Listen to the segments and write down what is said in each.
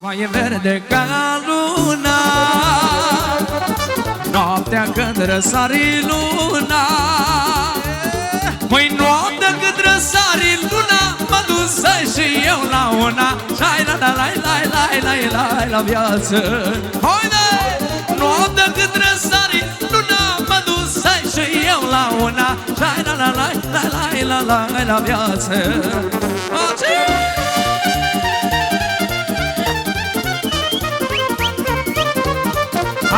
Mai e verde ca luna Noaptea când răsari luna Măi noaptea când răsari luna Mă dusă și eu la una Lai la la la la la la la la viață Haide! Noaptea când răsari luna Mă dusă și eu la una Lai la la la la la la la la viață Acii!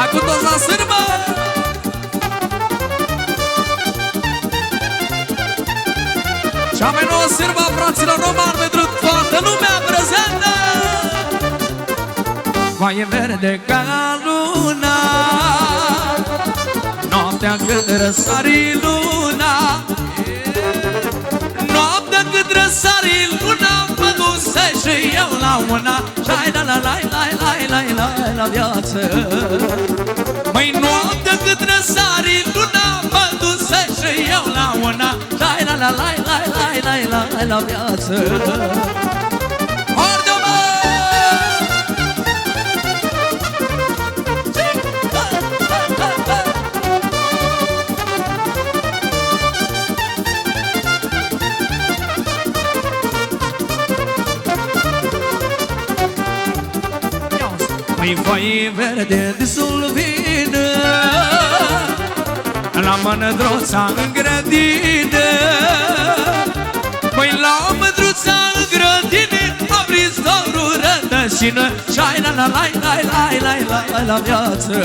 Hai cu toți la sârbă! Cea mai nouă sârbă fraților romani pentru toată lumea prezentă! Vai e verde ca luna Noaptea când răsari luna Noaptea când răsari luna Mă duse și eu la una Lai la la la la la viață. Mai noapte cât răsari luna Mă duse și eu la una. La la la la la la la la viață. Măi foaie verde de sulvină La mănădroța în grădină Măi la mănădroța în grădină A prins dorul rădășină Și-ai la la la la la la la la la viață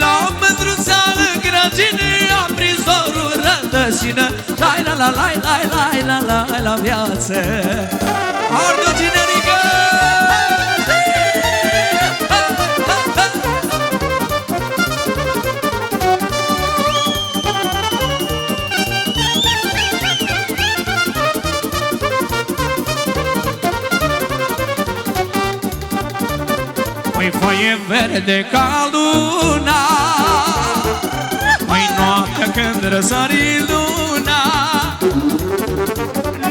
La mănădroța în grădină A prins dorul rădășină Și-ai la la la la la la la la viață Ardu generică! Măi foaie verde ca luna. Măi noaptea când răsari luna.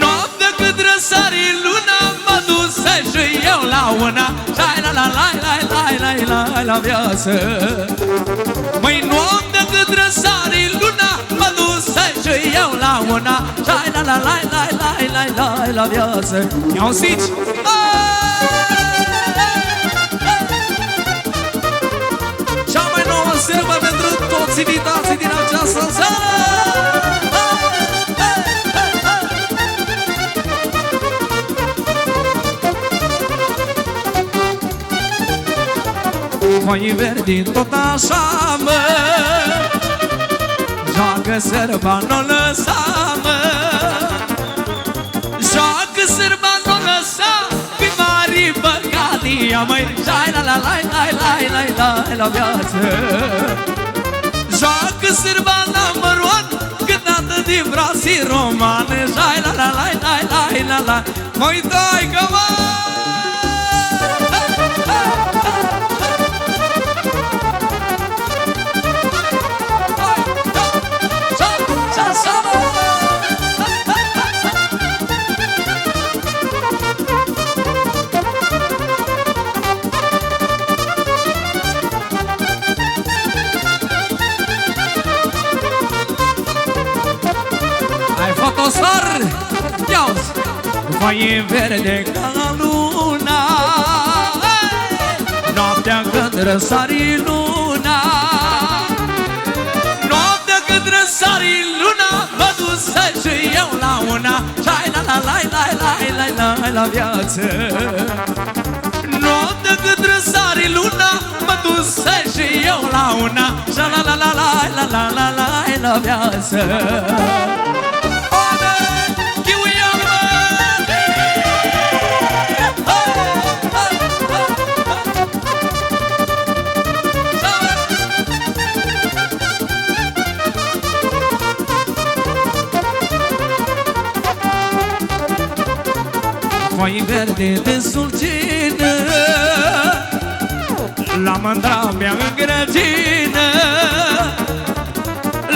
Noaptea când răsari luna Mă duse și eu la una. Lai la la la la la la la la viață. Măi noaptea când răsari luna Mă duse și eu la una. Lai la la la la la la la la viață. Ia-o zici! Cea din această seară! Foaie verdi tot așa, mă Joacă sârba, n-o lăsa, mă Joacă sârba, n-o lăsa Fi mari băgalia, măi Lai la la la la la la la la viață Joacă sârba number one Cântată din brații romane. Lai la la la la la la la. Măi dai că mă Ai fotosar Ia-uzi Foaie verde ca luna Noaptea când răsari luna Noaptea când răsari luna Mă dusă și eu la una Lai la la la la la la la la viață Noaptea când răsari luna Mă dusă și eu la una La la la la la la la la la la viață Foi verde de sulcină La mândra mea în grădină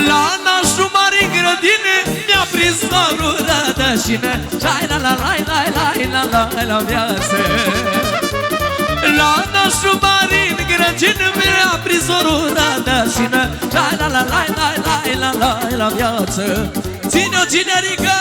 La nașul mare în grădină Mi-a prins norul rădășină Lai la la la la la la la la viață. La nașul marin grăgin Mi-a prizorul rădășină La la la la la la la la la viață. Ține-o generică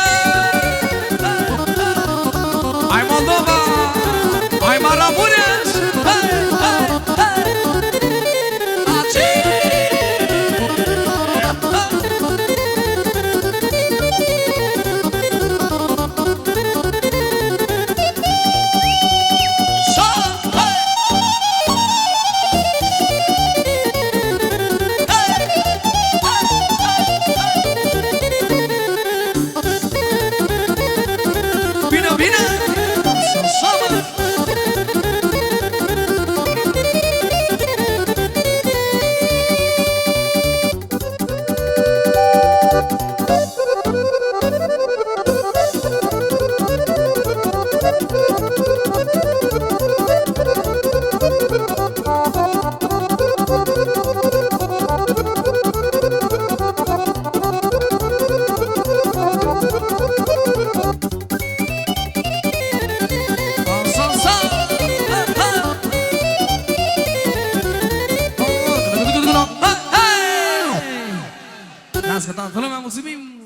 tanto. Nos y.